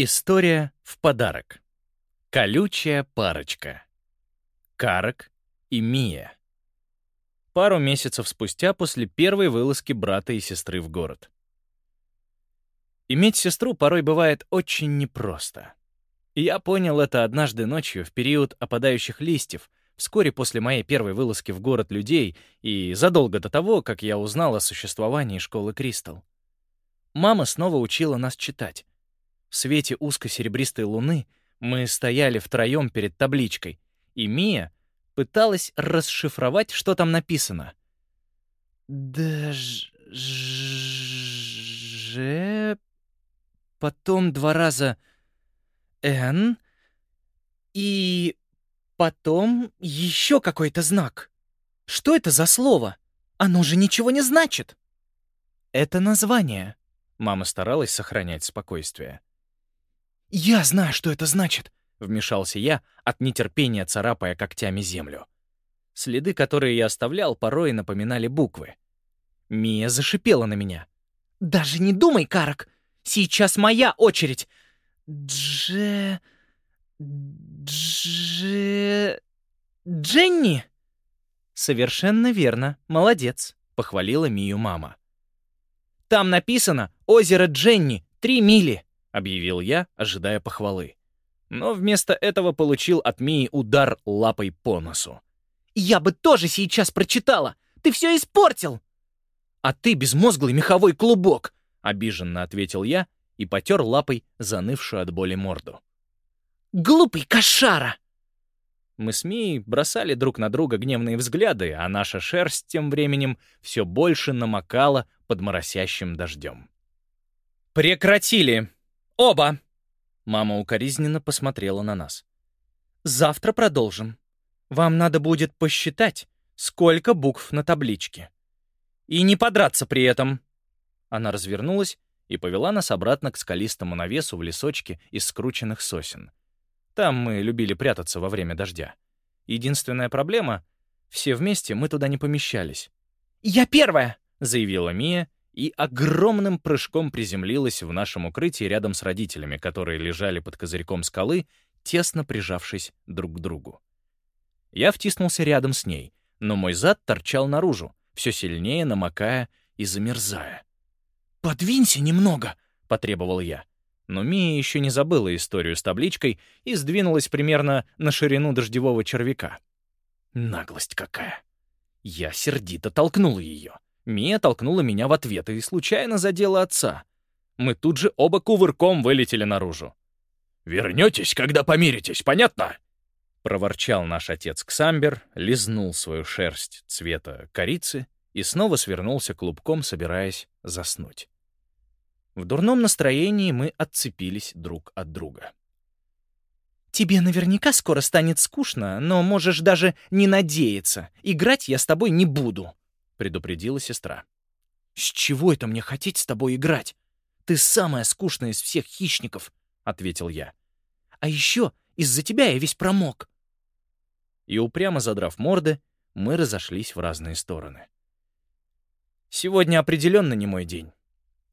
История в подарок. Колючая парочка. Карак и Мия. Пару месяцев спустя после первой вылазки брата и сестры в город. Иметь сестру порой бывает очень непросто. Я понял это однажды ночью в период опадающих листьев, вскоре после моей первой вылазки в город людей и задолго до того, как я узнал о существовании школы Кристал. Мама снова учила нас читать. В свете узко-серебристой луны мы стояли втроем перед табличкой, и Мия пыталась расшифровать, что там написано. «Дж... Ж... Потом два раза «Н» и потом еще какой-то знак. Что это за слово? Оно же ничего не значит. Это название. Мама старалась сохранять спокойствие. «Я знаю, что это значит», — вмешался я, от нетерпения царапая когтями землю. Следы, которые я оставлял, порой напоминали буквы. Мия зашипела на меня. «Даже не думай, Карак! Сейчас моя очередь! Дже... Дже... Дженни!» «Совершенно верно. Молодец», — похвалила Мию мама. «Там написано «Озеро Дженни, три мили», — объявил я, ожидая похвалы. Но вместо этого получил от Мии удар лапой по носу. «Я бы тоже сейчас прочитала! Ты все испортил!» «А ты безмозглый меховой клубок!» — обиженно ответил я и потер лапой занывшую от боли морду. «Глупый кошара!» Мы с Мией бросали друг на друга гневные взгляды, а наша шерсть тем временем все больше намокала под моросящим дождем. «Прекратили! Оба!» Мама укоризненно посмотрела на нас. «Завтра продолжим. Вам надо будет посчитать, сколько букв на табличке. И не подраться при этом!» Она развернулась и повела нас обратно к скалистому навесу в лесочке из скрученных сосен. Там мы любили прятаться во время дождя. Единственная проблема — все вместе мы туда не помещались. «Я первая!» — заявила Мия и огромным прыжком приземлилась в нашем укрытии рядом с родителями, которые лежали под козырьком скалы, тесно прижавшись друг к другу. Я втиснулся рядом с ней, но мой зад торчал наружу, все сильнее намокая и замерзая. «Подвинься немного!» — потребовал я. Но Мия еще не забыла историю с табличкой и сдвинулась примерно на ширину дождевого червяка. Наглость какая! Я сердито толкнул ее. Мия толкнула меня в ответ и случайно задела отца. Мы тут же оба кувырком вылетели наружу. «Вернетесь, когда помиритесь, понятно?» Проворчал наш отец Ксамбер, лизнул свою шерсть цвета корицы и снова свернулся клубком, собираясь заснуть. В дурном настроении мы отцепились друг от друга. «Тебе наверняка скоро станет скучно, но можешь даже не надеяться. Играть я с тобой не буду», — предупредила сестра. «С чего это мне хотеть с тобой играть? Ты самая скучная из всех хищников», — ответил я. «А еще из-за тебя я весь промок». И упрямо задрав морды, мы разошлись в разные стороны. Сегодня определенно не мой день.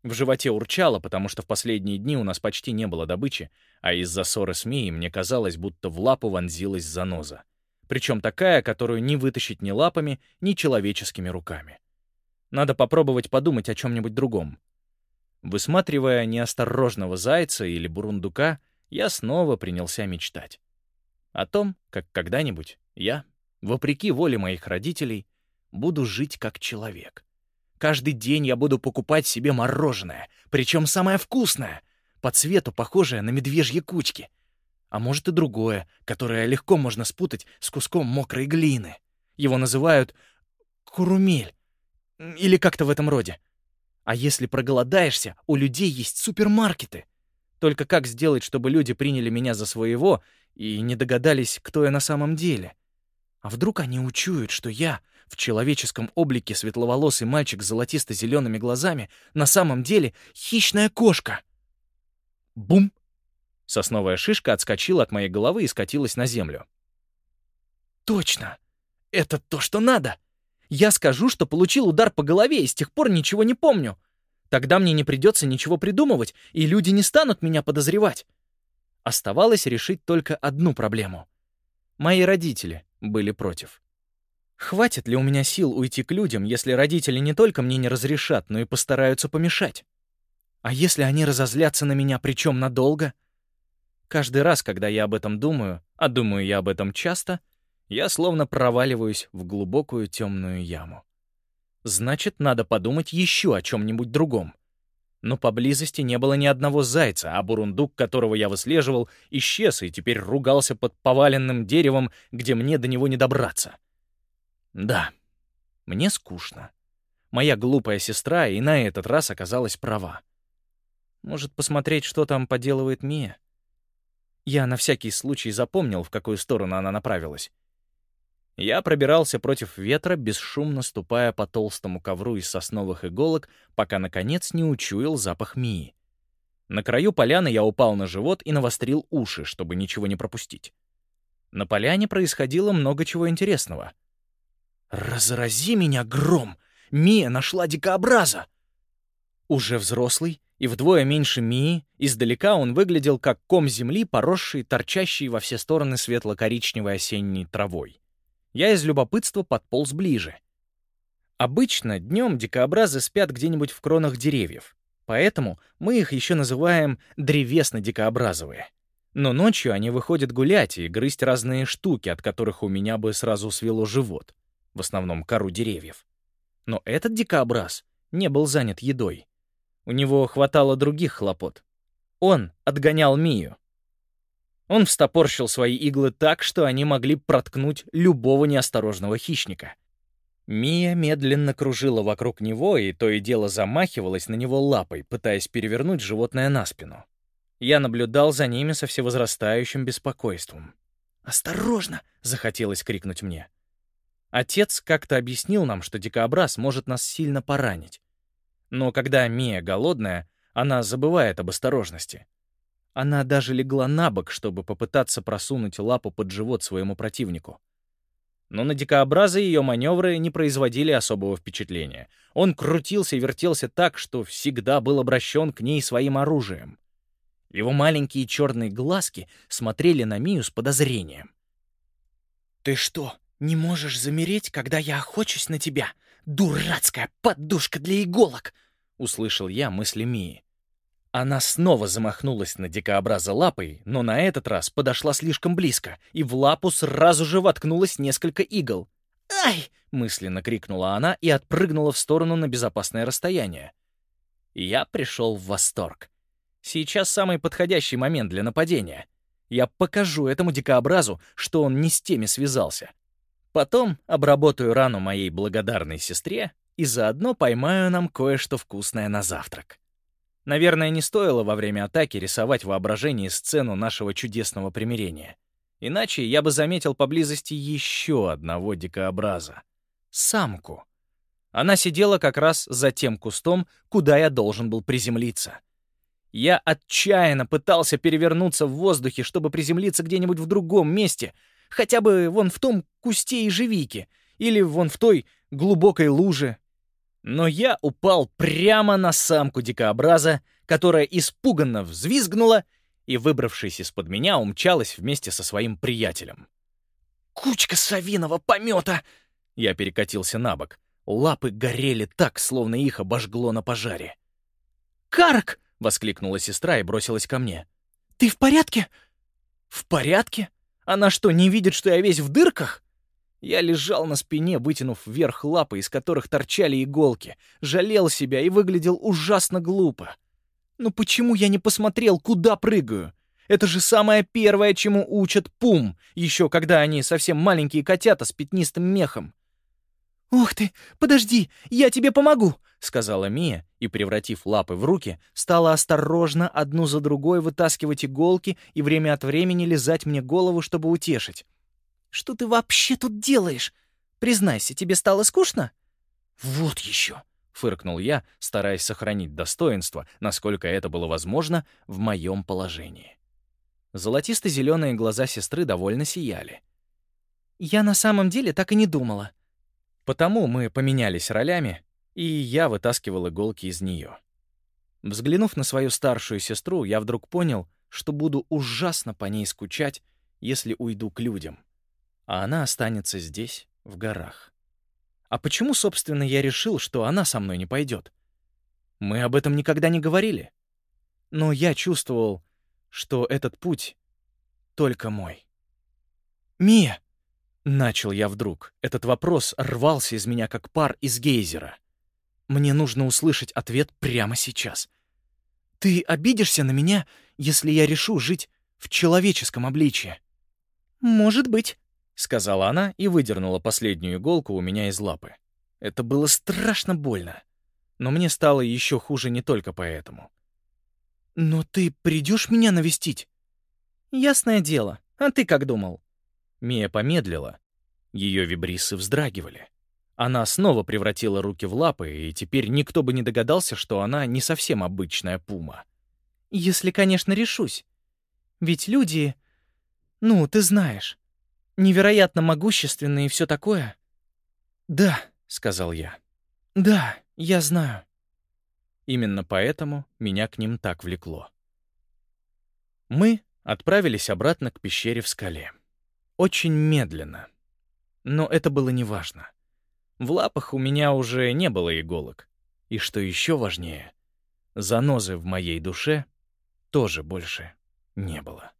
В животе урчало, потому что в последние дни у нас почти не было добычи, а из-за ссоры с Мией мне казалось, будто в лапу вонзилась заноза. Причем такая, которую не вытащить ни лапами, ни человеческими руками. Надо попробовать подумать о чем-нибудь другом. Высматривая неосторожного зайца или бурундука, я снова принялся мечтать. О том, как когда-нибудь я, вопреки воле моих родителей, буду жить как человек. Каждый день я буду покупать себе мороженое, причем самое вкусное, по цвету похожее на медвежьи кучки. А может и другое, которое легко можно спутать с куском мокрой глины. Его называют курумель или как-то в этом роде. А если проголодаешься, у людей есть супермаркеты. Только как сделать, чтобы люди приняли меня за своего и не догадались, кто я на самом деле? А вдруг они учуют, что я в человеческом облике светловолосый мальчик с золотисто-зелеными глазами на самом деле хищная кошка. Бум! Сосновая шишка отскочила от моей головы и скатилась на землю. Точно! Это то, что надо! Я скажу, что получил удар по голове и с тех пор ничего не помню. Тогда мне не придется ничего придумывать, и люди не станут меня подозревать. Оставалось решить только одну проблему. Мои родители были против. Хватит ли у меня сил уйти к людям, если родители не только мне не разрешат, но и постараются помешать? А если они разозлятся на меня, причем надолго? Каждый раз, когда я об этом думаю, а думаю я об этом часто, я словно проваливаюсь в глубокую темную яму. Значит, надо подумать еще о чем-нибудь другом. Но поблизости не было ни одного зайца, а бурундук, которого я выслеживал, исчез и теперь ругался под поваленным деревом, где мне до него не добраться. Да, мне скучно. Моя глупая сестра и на этот раз оказалась права. Может, посмотреть, что там поделывает Мия? Я на всякий случай запомнил, в какую сторону она направилась. Я пробирался против ветра, бесшумно ступая по толстому ковру из сосновых иголок, пока, наконец, не учуял запах Мии. На краю поляны я упал на живот и навострил уши, чтобы ничего не пропустить. На поляне происходило много чего интересного. «Разрази меня, гром! Мия нашла дикообраза!» Уже взрослый и вдвое меньше Мии, издалека он выглядел как ком земли, поросший, торчащий во все стороны светло-коричневой осенней травой я из любопытства подполз ближе. Обычно днем дикообразы спят где-нибудь в кронах деревьев, поэтому мы их еще называем древесно-дикообразовые. Но ночью они выходят гулять и грызть разные штуки, от которых у меня бы сразу свело живот, в основном кору деревьев. Но этот дикообраз не был занят едой. У него хватало других хлопот. Он отгонял Мию. Он встопорщил свои иглы так, что они могли проткнуть любого неосторожного хищника. Мия медленно кружила вокруг него и то и дело замахивалась на него лапой, пытаясь перевернуть животное на спину. Я наблюдал за ними со всевозрастающим беспокойством. «Осторожно!» — захотелось крикнуть мне. Отец как-то объяснил нам, что дикообраз может нас сильно поранить. Но когда Мия голодная, она забывает об осторожности. Она даже легла на бок, чтобы попытаться просунуть лапу под живот своему противнику. Но на дикообраза ее маневры не производили особого впечатления. Он крутился и вертелся так, что всегда был обращен к ней своим оружием. Его маленькие черные глазки смотрели на Мию с подозрением. «Ты что, не можешь замереть, когда я охочусь на тебя? Дурацкая подушка для иголок!» — услышал я мысли Мии. Она снова замахнулась на дикообраза лапой, но на этот раз подошла слишком близко, и в лапу сразу же воткнулось несколько игл. «Ай!» — мысленно крикнула она и отпрыгнула в сторону на безопасное расстояние. Я пришел в восторг. Сейчас самый подходящий момент для нападения. Я покажу этому дикообразу, что он не с теми связался. Потом обработаю рану моей благодарной сестре и заодно поймаю нам кое-что вкусное на завтрак. Наверное, не стоило во время атаки рисовать в воображении сцену нашего чудесного примирения. Иначе я бы заметил поблизости еще одного дикообраза. Самку. Она сидела как раз за тем кустом, куда я должен был приземлиться. Я отчаянно пытался перевернуться в воздухе, чтобы приземлиться где-нибудь в другом месте, хотя бы вон в том кусте ежевики, или вон в той глубокой луже, но я упал прямо на самку дикообраза, которая испуганно взвизгнула и, выбравшись из-под меня, умчалась вместе со своим приятелем. «Кучка совиного помета!» Я перекатился на бок. Лапы горели так, словно их обожгло на пожаре. «Карк!» — воскликнула сестра и бросилась ко мне. «Ты в порядке?» «В порядке? Она что, не видит, что я весь в дырках?» Я лежал на спине, вытянув вверх лапы, из которых торчали иголки, жалел себя и выглядел ужасно глупо. Но почему я не посмотрел, куда прыгаю? Это же самое первое, чему учат пум, еще когда они совсем маленькие котята с пятнистым мехом. «Ух ты, подожди, я тебе помогу!» — сказала Мия и, превратив лапы в руки, стала осторожно одну за другой вытаскивать иголки и время от времени лизать мне голову, чтобы утешить. Что ты вообще тут делаешь? Признайся, тебе стало скучно?» «Вот еще!» — фыркнул я, стараясь сохранить достоинство, насколько это было возможно в моем положении. Золотисто-зеленые глаза сестры довольно сияли. «Я на самом деле так и не думала». Потому мы поменялись ролями, и я вытаскивал иголки из нее. Взглянув на свою старшую сестру, я вдруг понял, что буду ужасно по ней скучать, если уйду к людям, а она останется здесь, в горах. А почему, собственно, я решил, что она со мной не пойдет? Мы об этом никогда не говорили. Но я чувствовал, что этот путь только мой. «Мия!» — начал я вдруг. Этот вопрос рвался из меня, как пар из гейзера. Мне нужно услышать ответ прямо сейчас. «Ты обидишься на меня, если я решу жить в человеческом обличье?» «Может быть», — сказала она и выдернула последнюю иголку у меня из лапы. Это было страшно больно. Но мне стало еще хуже не только поэтому. «Но ты придешь меня навестить?» «Ясное дело. А ты как думал?» Мия помедлила. Ее вибрисы вздрагивали. Она снова превратила руки в лапы, и теперь никто бы не догадался, что она не совсем обычная пума. «Если, конечно, решусь. Ведь люди... Ну, ты знаешь. Невероятно могущественные и все такое». «Да», — сказал я. «Да, я знаю». Именно поэтому меня к ним так влекло. Мы отправились обратно к пещере в скале. Очень медленно. Но это было неважно. В лапах у меня уже не было иголок. И что еще важнее, занозы в моей душе тоже больше не было.